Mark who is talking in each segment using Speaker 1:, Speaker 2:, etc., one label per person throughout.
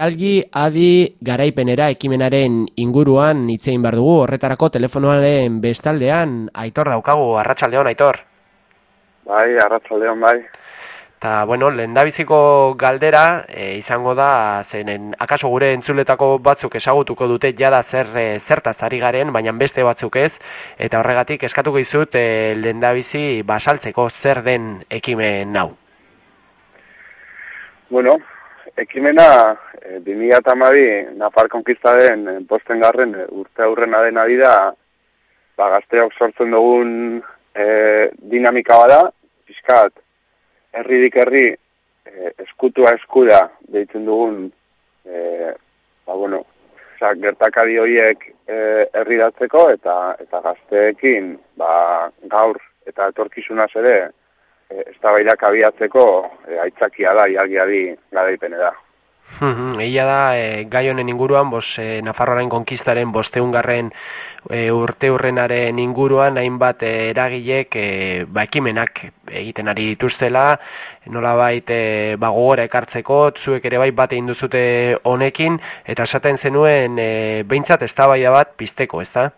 Speaker 1: Algi adi garaipenera ekimenaren inguruan hitzein bar dugu horretarako telefonoaren bestaldean Aitor daukagu Arratsaldeon Aitor.
Speaker 2: Bai, Arratsaldeon bai.
Speaker 1: Ta bueno, lehendabiziko galdera e, izango da zenen akaso gure entzuletako batzuk ezagutuko dute jada zer e, zertaz ari garen, baina beste batzuk ez eta horregatik eskatuko dizut e, lehendabizi basaltzeko zer den ekimen hau.
Speaker 2: Bueno, ekimena e, 2008 Nafar Konkistaren posten garren e, urte aurrena dena dira ba, gazteok sortzen dugun e, dinamika bada, pixkat, herridik herri e, eskutua eskuda deitzen dugun e, ba, bueno, oza, gertakari horiek e, herridatzeko eta eta gazteekin ba, gaur eta etorkizunaz ere ez da bairak abiatzeko e, aitzakia da, ialgiari garaipene da.
Speaker 1: Egia da, e, gai honen inguruan, bos, e, Nafarroaren konkistaren bosteungarren e, urte urrenaren inguruan, hainbat e, eragilek e, ba, ekimenak egiten ari dituztela, nola bait e, ba, gogora ekartzeko, zuek ere bai bat egin duzute honekin, eta esaten zenuen e, behintzat ez da bat pisteko, ez da?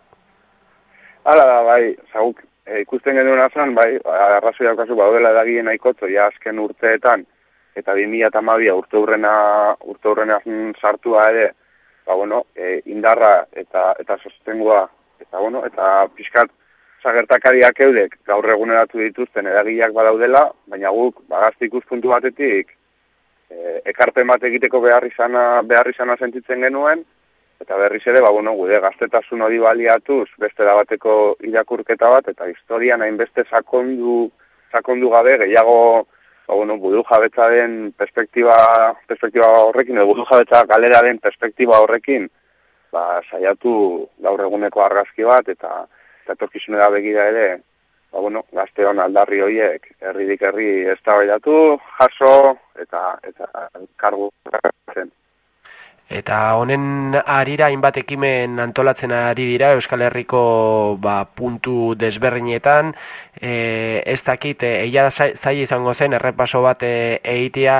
Speaker 2: Hala da, bai, zaguk, e, ikusten genuen azan, bai, arrazoi daukazu, baudela edagien nahikotzo, ja azken urteetan, eta 2012 urte urrena, urte urrena sartua ere, ba, bueno, e, indarra eta, eta sostengua, eta, bueno, eta pixkat, zagertakariak eudek gaur eguneratu dituzten edagileak badaudela, baina guk bagazte ikuspuntu batetik e, ekarpen bat egiteko behar izana, behar izana sentitzen genuen, Eta berriz ere, ba, bueno, gude gaztetasun hori baliatuz, beste da bateko irakurketa bat, eta historian hainbeste sakondu, sakondu gabe, gehiago, ba, bueno, budu jabetza den perspektiba, perspektiba horrekin, edo budu jabetza galera perspektiba horrekin, ba, saiatu gaur eguneko argazki bat, eta eta torkizune da begira ere, ba, bueno, gazte aldarri horiek, herridik herri ez jaso, eta, eta kargu zen.
Speaker 1: Eta honen arira hainbat ekimen antolatzen ari dira Euskal Herriko ba, puntu desberdinetan. E, ez dakit, e, eia zai izango zen, errepaso bat e, egitea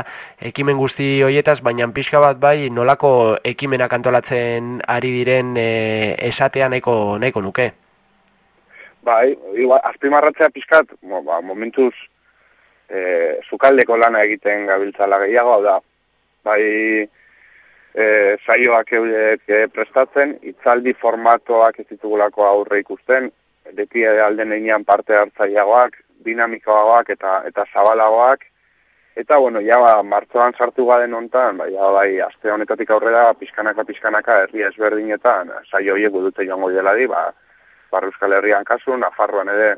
Speaker 1: ekimen guzti hoietaz, baina pixka bat bai nolako ekimenak antolatzen ari diren e, esatea nahiko, nahiko nuke.
Speaker 2: Bai, azpimarratzea pixkat, ba, momentuz e, zukaldeko lana egiten gabiltzala gehiago, da, bai, e, saioak eudek e, prestatzen, itzaldi formatoak ez ditugulako aurre ikusten, beti alden einean parte hartzaiagoak, dinamikoagoak eta eta zabalagoak, eta bueno, ja ba, martzoan sartu gaden hontan, bai, bai, aste honetatik aurrera, pizkanaka pizkanaka herri ezberdinetan, saio horiek dute joango dela di, ba, Barra Euskal Herrian kasu, Nafarroan ere,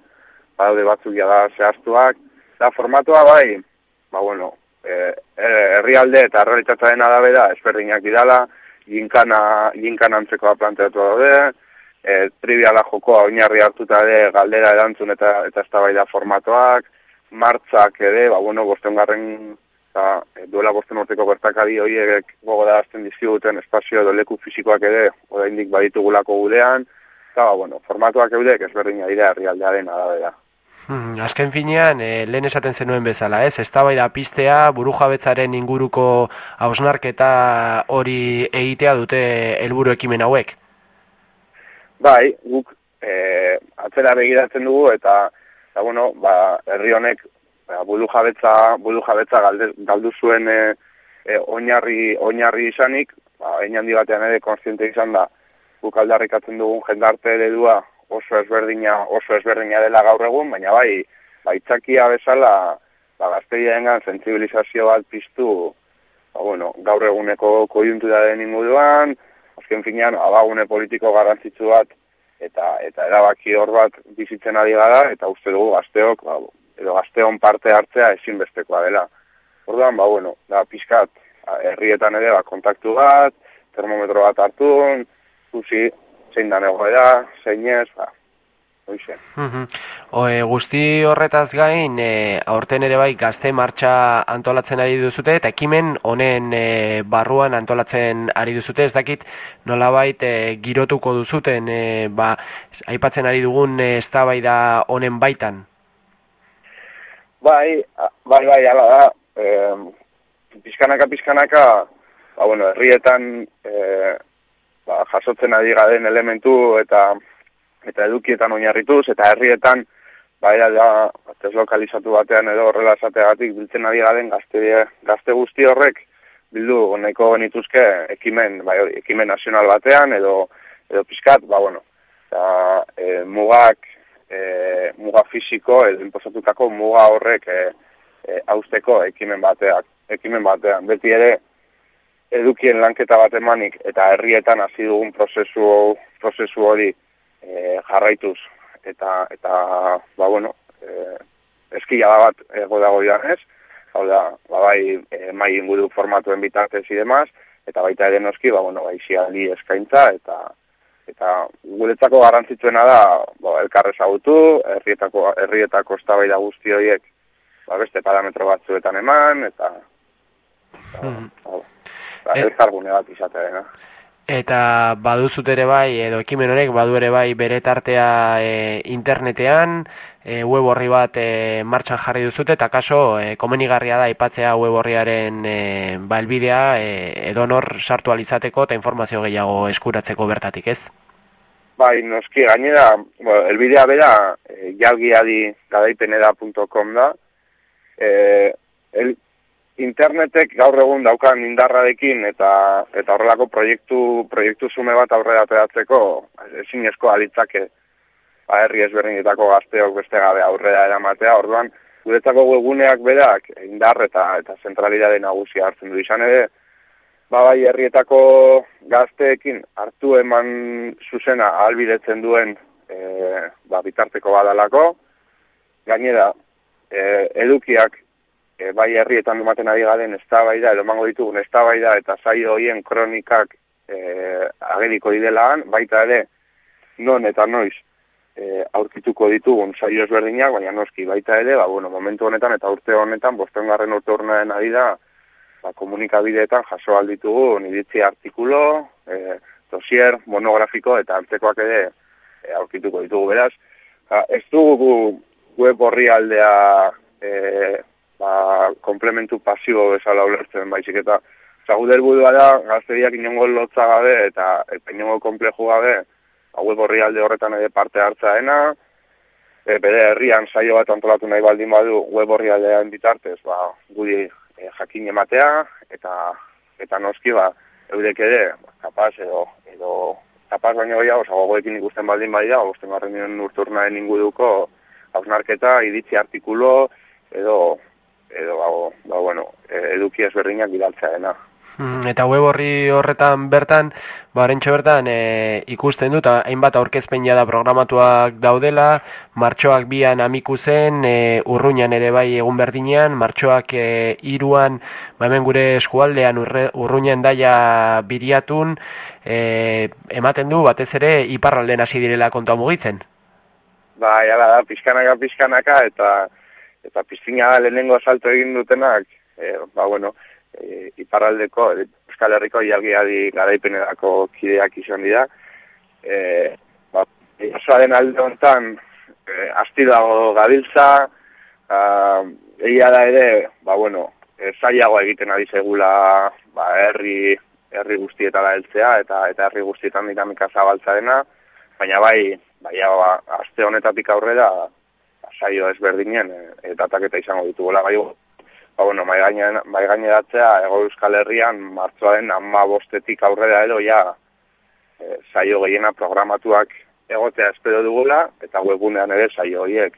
Speaker 2: badaude batzuk ja da zehaztuak, da formatoa bai, ba bueno, Eh, herrialde eta realitatearen arabera ezberdinak didala, ginkana, ginkana antzekoa planteatu daude, e, triviala jokoa oinarri hartuta ere galdera erantzun eta eta eztabaida formatoak, martzak ere, ba bueno, bostengarren eta e, duela bosten urteko bertakadi horiek gogoda azten dizkiguten espazio edo leku fizikoak ere oraindik baditugulako gudean, eta ba, bueno, formatuak eudek ezberdina dira herrialdearen arabera.
Speaker 1: Hmm, azken finean, e, lehen esaten zenuen bezala, ez? Ez da pistea, buru jabetzaren inguruko hausnarketa hori egitea dute helburu ekimen hauek?
Speaker 2: Bai, guk e, atzera begiratzen dugu eta, eta bueno, ba, herri honek ba, buru jabetza, buru jabetza galdu zuen e, e, oinarri, oinarri izanik, ba, handi batean ere konstiente izan da, guk aldarrikatzen dugun jendarte eredua oso ezberdina oso ezberdina dela gaur egun, baina bai, baitzakia bezala, ba, gazteia engan sensibilizazio bat piztu, ba, bueno, gaur eguneko kojuntura den inguruan, azken finean, abagune politiko garrantzitsu bat, eta eta erabaki hor bat bizitzen ari gara, eta uste dugu gazteok, ba, edo gazteon parte hartzea ezinbestekoa dela. Orduan, ba, bueno, da, pizkat, herrietan ere, ba, kontaktu bat, termometro bat hartun, guzi, zein da negoera, zein ez, ba.
Speaker 1: Oe, guzti horretaz gain, e, aurten ere bai gazte martxa antolatzen ari duzute, eta ekimen honen e, barruan antolatzen ari duzute, ez dakit nolabait e, girotuko duzuten, e, ba, aipatzen ari dugun e, ez da bai da honen baitan?
Speaker 2: Bai, bai, bai, ala da, e, pizkanaka, pizkanaka, ba, bueno, herrietan e, ba, jasotzen ari gaden elementu eta eta edukietan oinarrituz, eta herrietan ba, da, deslokalizatu batean edo horrela esateagatik biltzen ari gaden gazte, gazte guzti horrek bildu nahiko genituzke ekimen, bai, ekimen nazional batean edo edo pizkat, ba bueno, eta e, mugak e, muga fisiko edo inposatutako muga horrek e, e, austeko ekimen bateak, ekimen batean. Beti ere edukien lanketa bat emanik eta herrietan hasi dugun prozesu prozesu hori e, jarraituz eta eta ba bueno, e, eskia bat ego dago ez? Hau da, ba bai, e, mai inguru formatuen bitartez y demás, eta baita ere noski, ba bueno, bai eskaintza eta eta guretzako garrantzitsuena da bo, elkarre zagutu, herrietako, herrietako eztabaida guzti horiek ba, beste parametro batzuetan eman, eta hmm. ba, ba, elkargune bat izatea
Speaker 1: Eta baduzut ere bai, edo ekimen honek, badu ere bai bere tartea e, internetean, e, web horri bat e, martxan jarri duzute, eta kaso, e, komenigarria da ipatzea web horriaren e, ba, elbidea, e, edo nor sartu alizateko eta informazio gehiago eskuratzeko bertatik ez?
Speaker 2: Bai, noski, gainera, bueno, elbidea bera, e, jalgiadi gadaipeneda.com da, e, el, internetek gaur egun daukan indarrarekin eta eta horrelako proiektu proiektu sume bat aurrera ateratzeko ezin esko alitzake ba herri ezberdinetako gazteok beste gabe aurrera eramatea. Orduan guretzako webguneak berak indar eta eta zentralidade nagusia hartzen du. Izan ere ba bai herrietako gazteekin hartu eman zuzena ahalbidetzen duen e, ba, bitarteko badalako. Gainera e, edukiak e, bai herrietan dumaten ari garen eztabaida edo mango ditugun eztabaida eta saio hoien kronikak e, ageriko didelaan, baita ere non eta noiz e, aurkituko ditugun saio ezberdinak, baina noski baita ere, ba, bueno, momentu honetan eta urte honetan, bosten garren urte horren ari da, ba, komunikabideetan jaso alditugu iritzi artikulo, e, dosier, monografiko eta antzekoak ere e, aurkituko ditugu beraz. Ba, ez dugu web horri aldea e, ba, komplementu pasibo bezala ulertzen baizik eta zaguder budua da gazteriak inongo lotza gabe eta eta inongo kompleju gabe ba, web horri alde horretan ere parte hartzaena e, bere herrian saio bat antolatu nahi baldin badu web horri aldean bitartez ba, gudi e, jakin ematea eta eta noski ba, eurek ere ba, kapaz edo, edo kapaz baino gehiago zagoekin ikusten baldin da, osten garren urturnaren inguduko hausnarketa, iditzi artikulo, edo edo ba, ba bueno, eduki ezberdinak bidaltzaena.
Speaker 1: Hmm, eta web horri horretan bertan, ba, bertan e, ikusten dut, hainbat aurkezpen da programatuak daudela, martxoak bian amiku zen, e, urruñan ere bai egun berdinean, martxoak e, iruan, ba, hemen gure eskualdean urre, urruñan daia biriatun, e, ematen du, batez ere, iparralden hasi direla konta mugitzen.
Speaker 2: Ba, jala da, pizkanaka, pizkanaka, eta eta piztina da lehenengo salto egin dutenak, e, ba, bueno, e, iparraldeko, Euskal Herriko ialgiadi garaipenerako kideak izan dira. E, ba, den alde honetan, e, asti dago gabiltza, a, egia da ere, ba, bueno, e, zailagoa egiten ari zegula ba, herri, herri guztietara heltzea eta eta herri guztietan dinamika zabaltza dena, baina bai, bai, ba, aste honetatik aurrera, saio ezberdinen e, eta taketa izango ditugola. Bai ba bueno mai gainean mai ego euskal herrian martxoaren 15etik aurrera edo ja e, saio gehiena programatuak egotea espero dugula eta webgunean ere saio horiek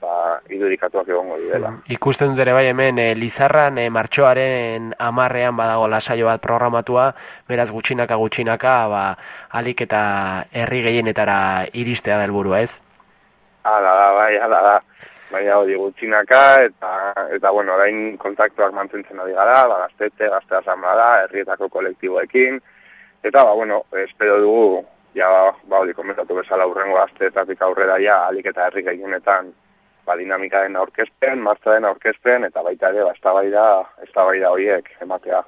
Speaker 2: ba irudikatuak egongo direla.
Speaker 1: Ikusten dut ere bai hemen e, Lizarran e, martxoaren 10ean badago la saio bat programatua beraz gutxinaka gutxinaka ba alik eta herri gehienetara iristea da helburua ez
Speaker 2: Hala da, bai, hala da. Baina hori gutxinaka, eta, eta bueno, orain kontaktuak mantentzen ari gara, ba, gaztete, gazte asamla da, herrietako kolektiboekin, eta, ba, bueno, espero dugu, ja, ba, hori komentatu bezala urrengo gazteetatik aurrera, ja, alik eta herri gehienetan, ba, dinamika den aurkezpen, martza den aurkezpen, eta baita ere, ba, ez da bai da horiek, ematea.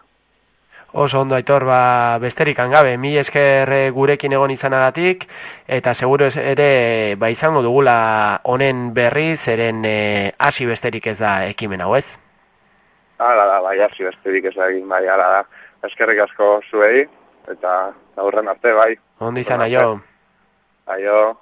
Speaker 1: Oso ondo aitor, ba, besterik angabe, mi esker eh, gurekin egon izanagatik, eta seguro ere ba, izango dugula honen berri, zeren eh, hasi besterik ez da ekimen hau ez?
Speaker 2: Hala da, bai, hasi besterik ez da egin, bai, hala da. eskerrik asko zuei, eta aurren arte bai.
Speaker 1: Ondo izan, aio.
Speaker 2: Aio.